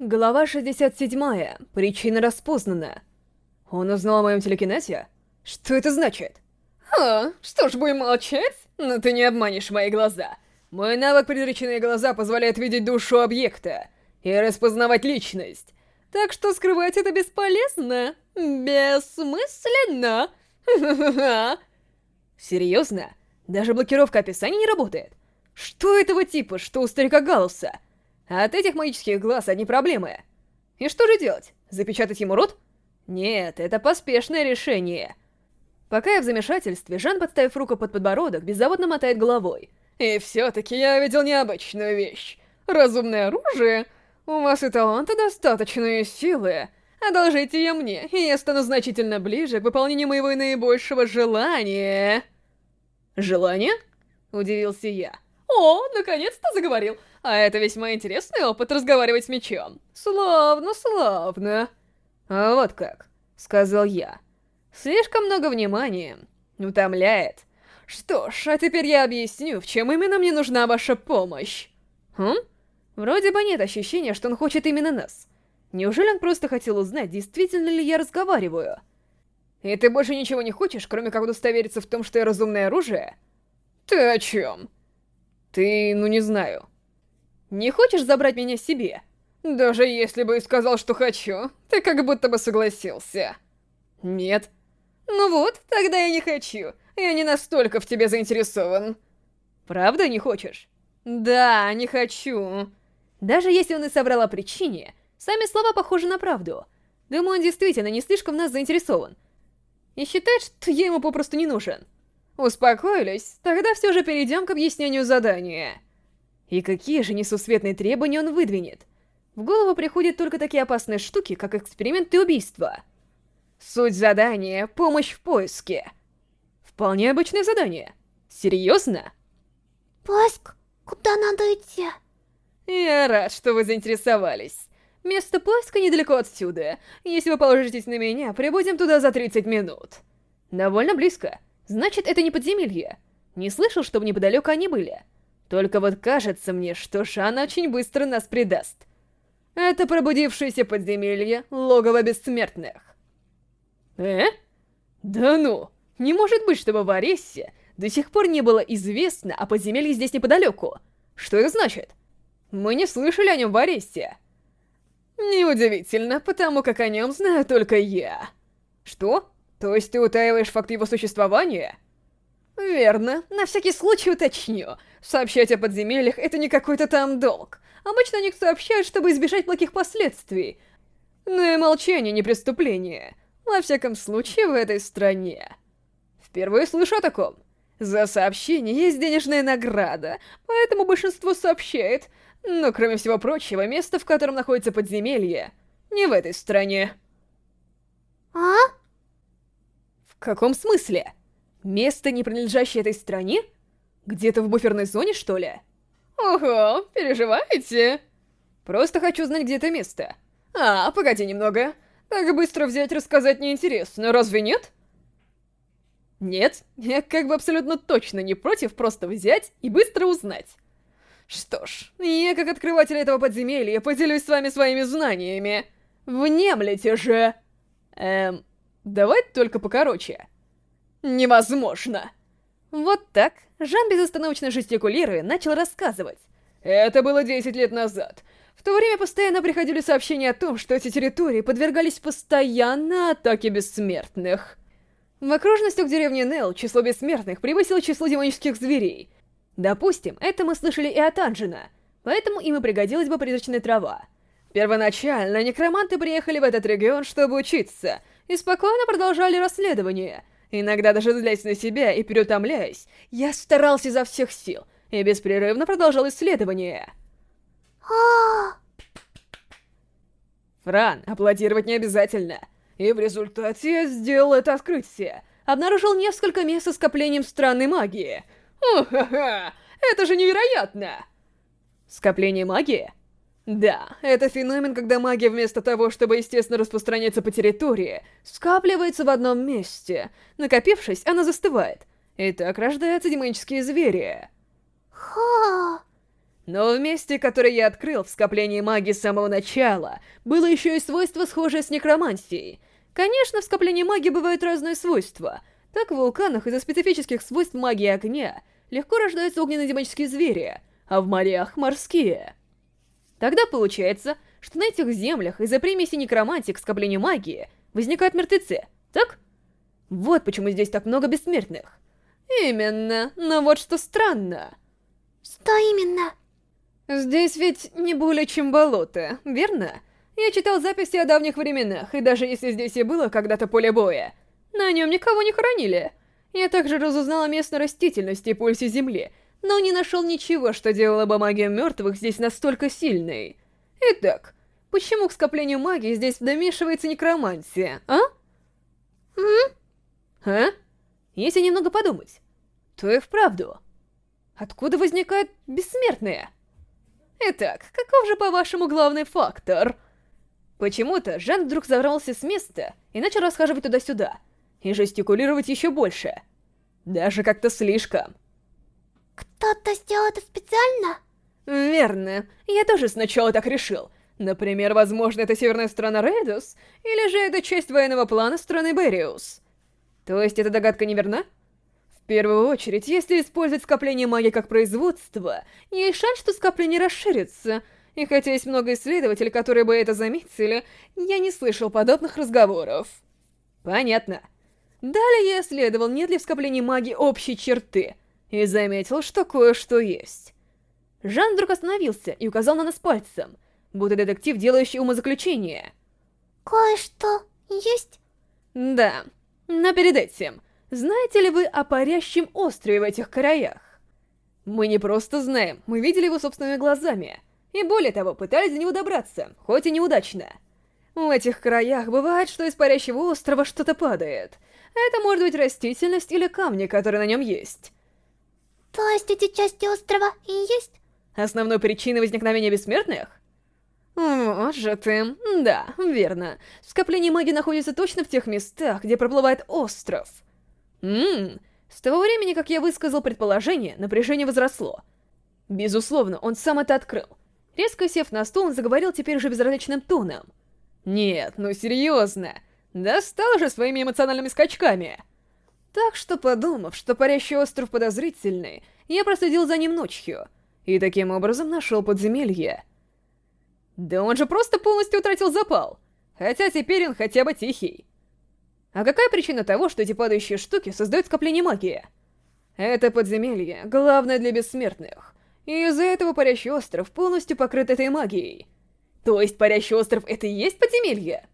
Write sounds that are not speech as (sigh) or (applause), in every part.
Глава 67. Причина распознана. Он узнал о моем телекинете? Что это значит? А, что ж, будем молчать? Но ты не обманешь мои глаза. Мой навык предреченные глаза позволяет видеть душу объекта и распознавать личность. Так что скрывать это бесполезно. Бессмысленно. (laughs) Серьезно? Даже блокировка описания не работает? Что этого типа, что у старика Галуса? От этих магических глаз одни проблемы. И что же делать? Запечатать ему рот? Нет, это поспешное решение. Пока я в замешательстве, Жан, подставив руку под подбородок, беззаботно мотает головой. И все-таки я видел необычную вещь. Разумное оружие? У вас и таланта достаточно, силы. Одолжите ее мне, и я стану значительно ближе к выполнению моего наибольшего желания. Желание? Удивился я. О, наконец-то заговорил. А это весьма интересный опыт разговаривать с мечом. Славно, славно. А вот как, сказал я. Слишком много внимания. Утомляет. Что ж, а теперь я объясню, в чем именно мне нужна ваша помощь. Хм? Вроде бы нет ощущения, что он хочет именно нас. Неужели он просто хотел узнать, действительно ли я разговариваю? И ты больше ничего не хочешь, кроме как удостовериться в том, что я разумное оружие? Ты о чем? Ты, ну не знаю. Не хочешь забрать меня себе? Даже если бы и сказал, что хочу, ты как будто бы согласился. Нет. Ну вот, тогда я не хочу. Я не настолько в тебе заинтересован. Правда не хочешь? Да, не хочу. Даже если он и соврал о причине, сами слова похожи на правду. Думаю, он действительно не слишком в нас заинтересован. И считает, что я ему попросту не нужен. Успокоились? Тогда все же перейдем к объяснению задания. И какие же несусветные требования он выдвинет? В голову приходят только такие опасные штуки, как эксперименты и убийства. Суть задания — помощь в поиске. Вполне обычное задание. Серьезно? Поиск? Куда надо идти? Я рад, что вы заинтересовались. Место поиска недалеко отсюда. Если вы положитесь на меня, прибудем туда за 30 минут. Довольно близко. Значит, это не подземелье. Не слышал, чтобы неподалеку они были. Только вот кажется мне, что Шан очень быстро нас предаст. Это пробудившееся подземелье — логово бессмертных. Э? Да ну! Не может быть, чтобы в Арессе до сих пор не было известно о подземелье здесь неподалеку. Что это значит? Мы не слышали о нем в Арессе. Неудивительно, потому как о нем знаю только я. Что? То есть ты утаиваешь факт его существования? Верно. На всякий случай уточню. Сообщать о подземельях — это не какой-то там долг. Обычно они сообщают, чтобы избежать плохих последствий. Но и молчание не преступление. Во всяком случае, в этой стране. Впервые слышу о таком. За сообщение есть денежная награда, поэтому большинство сообщает. Но, кроме всего прочего, место, в котором находится подземелье, не в этой стране. А? В каком смысле? Место, не принадлежащее этой стране? Где-то в буферной зоне, что ли? Ого, переживаете? Просто хочу знать, где это место. А, погоди немного. Так быстро взять рассказать неинтересно, разве нет? Нет, я как бы абсолютно точно не против просто взять и быстро узнать. Что ж, я как открыватель этого подземелья поделюсь с вами своими знаниями. Внемлите же! Эм, давай только покороче. Невозможно! Вот так, Жан безостановочно жестикулируя, начал рассказывать. Это было 10 лет назад. В то время постоянно приходили сообщения о том, что эти территории подвергались постоянно атаке бессмертных. В окружностях деревни Нел число бессмертных превысило число демонических зверей. Допустим, это мы слышали и от Анджина, поэтому им и пригодилась бы призрачная трава. Первоначально некроманты приехали в этот регион, чтобы учиться, и спокойно продолжали расследование. Иногда даже злясь на себя и переутомляясь, я старался изо всех сил и беспрерывно продолжал исследование. (gasps) Фран, аплодировать не обязательно. И в результате я сделал это открытие. Обнаружил несколько мест со скоплением странной магии. О-ха-ха! Это же невероятно! Скопление магии? Да, это феномен, когда магия вместо того, чтобы естественно распространяться по территории, скапливается в одном месте. Накопившись, она застывает. И так рождаются демонические звери. Ха. Но в месте, которое я открыл в скоплении магии с самого начала, было еще и свойство, схожее с некромантией. Конечно, в скоплении магии бывают разные свойства. Так в вулканах из-за специфических свойств магии огня легко рождаются огненно-демонические звери, а в морях — морские. Тогда получается, что на этих землях из-за примеси некромантии к скоплению магии возникают мертвецы, так? Вот почему здесь так много бессмертных. Именно, но вот что странно. Что именно? Здесь ведь не более чем болото, верно? Я читал записи о давних временах, и даже если здесь и было когда-то поле боя, на нем никого не хоронили. Я также разузнал о местной растительности и пульсе земли, но не нашел ничего, что делало бы магию мертвых здесь настолько сильной. Итак, почему к скоплению магии здесь домешивается некромантия, а? М? А? Если немного подумать, то и вправду. Откуда возникают бессмертные? Итак, каков же, по-вашему, главный фактор? Почему-то Жан вдруг забрался с места и начал расхаживать туда-сюда, и жестикулировать еще больше. Даже как-то слишком. Кто-то сделал это специально? Верно. Я тоже сначала так решил. Например, возможно, это северная страна Рейдус, или же это часть военного плана страны Бериус. То есть эта догадка неверна? В первую очередь, если использовать скопление магии как производство, есть шанс, что скопление расширится. И хотя есть много исследователей, которые бы это заметили, я не слышал подобных разговоров. Понятно. Далее я исследовал, нет ли в скоплении магии общей черты, и заметил, что кое-что есть. Жан вдруг остановился и указал на нас пальцем, будто детектив, делающий умозаключение. Кое-что есть? Да, но перед этим, знаете ли вы о парящем острове в этих краях? Мы не просто знаем, мы видели его собственными глазами. И более того, пытались до него добраться, хоть и неудачно. В этих краях бывает, что из парящего острова что-то падает. Это может быть растительность или камни, которые на нем есть. То есть эти части острова и есть? Основной причиной возникновения бессмертных? Может ты. Да, верно. Скопление магии находится точно в тех местах, где проплывает остров. Ммм, с того времени, как я высказал предположение, напряжение возросло. Безусловно, он сам это открыл. Резко сев на стул, он заговорил теперь уже безразличным тоном. «Нет, ну серьезно. Достал же своими эмоциональными скачками!» Так что, подумав, что парящий остров подозрительный, я проследил за ним ночью, и таким образом нашел подземелье. Да он же просто полностью утратил запал, хотя теперь он хотя бы тихий. А какая причина того, что эти падающие штуки создают скопление магии? Это подземелье, главное для бессмертных, и из-за этого парящий остров полностью покрыт этой магией. То есть парящий остров — это и есть подземелье?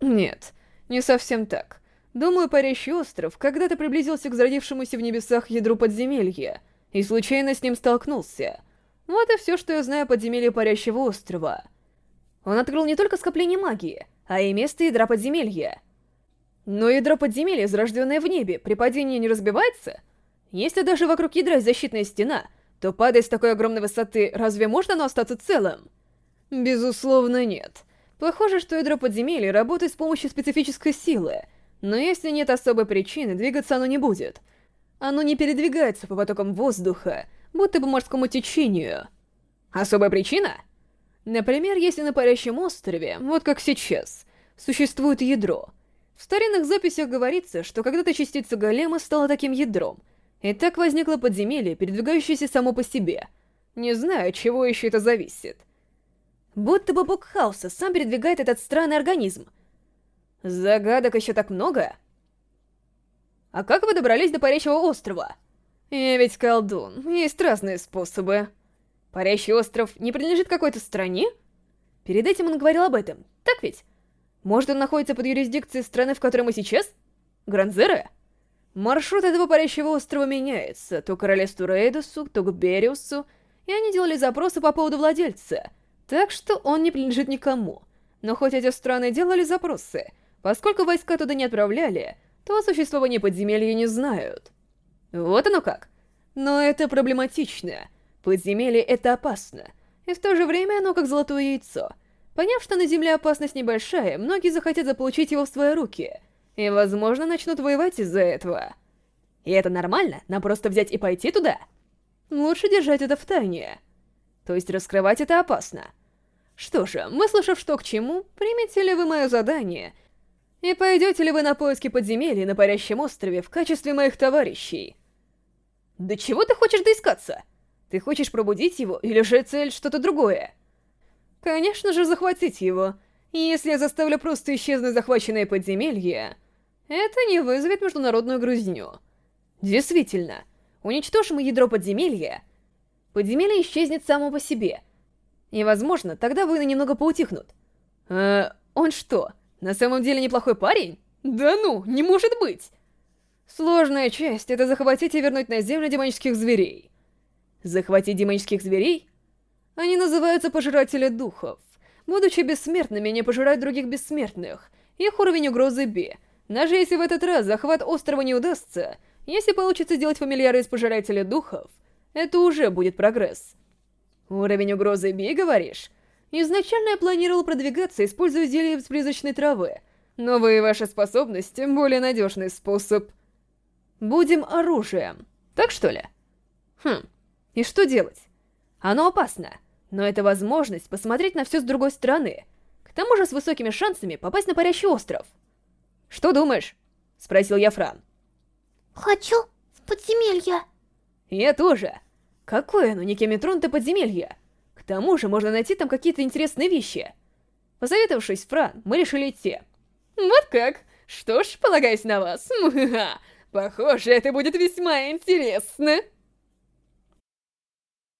Нет, не совсем так. Думаю, парящий остров когда-то приблизился к зародившемуся в небесах ядру подземелья, и случайно с ним столкнулся. Вот и все, что я знаю о подземелье парящего острова. Он открыл не только скопление магии, а и место ядра подземелья. Но ядро подземелья, зарожденное в небе, при падении не разбивается? Если даже вокруг ядра защитная стена, то падая с такой огромной высоты, разве можно оно остаться целым? Безусловно, нет. Похоже, что ядро подземелья работает с помощью специфической силы, но если нет особой причины, двигаться оно не будет. Оно не передвигается по потокам воздуха, будто по морскому течению. Особая причина? Например, если на парящем острове, вот как сейчас, существует ядро. В старинных записях говорится, что когда-то частица голема стала таким ядром, и так возникло подземелье, передвигающееся само по себе. Не знаю, от чего еще это зависит. Будто бы бог хаоса сам передвигает этот странный организм. Загадок еще так много? А как вы добрались до Парящего острова? Я ведь колдун, есть разные способы. Парящий остров не принадлежит какой-то стране? Перед этим он говорил об этом, так ведь? Может, он находится под юрисдикцией страны, в которой мы сейчас? Гранзера? Маршрут этого парящего острова меняется, то к королевству Рейдусу, то к Бериусу, и они делали запросы по поводу владельца — так что он не принадлежит никому. Но хоть эти страны делали запросы, поскольку войска туда не отправляли, то о существовании подземелья не знают. Вот оно как. Но это проблематично. Подземелье — это опасно. И в то же время оно как золотое яйцо. Поняв, что на Земле опасность небольшая, многие захотят заполучить его в свои руки. И, возможно, начнут воевать из-за этого. И это нормально? Нам просто взять и пойти туда? Лучше держать это в тайне. То есть раскрывать это опасно. Что же, выслушав что к чему, примете ли вы мое задание и пойдете ли вы на поиски подземелья на парящем острове в качестве моих товарищей? Да чего ты хочешь доискаться? Ты хочешь пробудить его, или же цель что-то другое? Конечно же, захватить его. И если я заставлю просто исчезнуть захваченное подземелье, это не вызовет международную грузню. Действительно, уничтожим ядро подземелья, подземелье исчезнет само по себе. И, возможно, тогда войны немного поутихнут. Э, он что, на самом деле неплохой парень? Да ну, не может быть! Сложная часть — это захватить и вернуть на землю демонических зверей. Захватить демонических зверей? Они называются Пожиратели Духов. Будучи бессмертными, они пожирают других бессмертных. Их уровень угрозы Б. Даже если в этот раз захват острова не удастся, если получится сделать фамильяра из Пожирателя Духов, это уже будет прогресс. Уровень угрозы Б, говоришь? Изначально я планировал продвигаться, используя зелье из призрачной травы. Но вы и ваши способности — более надежный способ. Будем оружием. Так что ли? Хм, и что делать? Оно опасно, но это возможность посмотреть на все с другой стороны. К тому же с высокими шансами попасть на парящий остров. «Что думаешь?» — спросил я Фран. Хочу в подземелье. Я тоже. Какое оно, Никеметрон-то подземелье? Тому же можно найти там какие-то интересные вещи. Посоветовавшись Фран, мы решили идти. Вот как? Что ж, полагаюсь на вас. Похоже, это будет весьма интересно.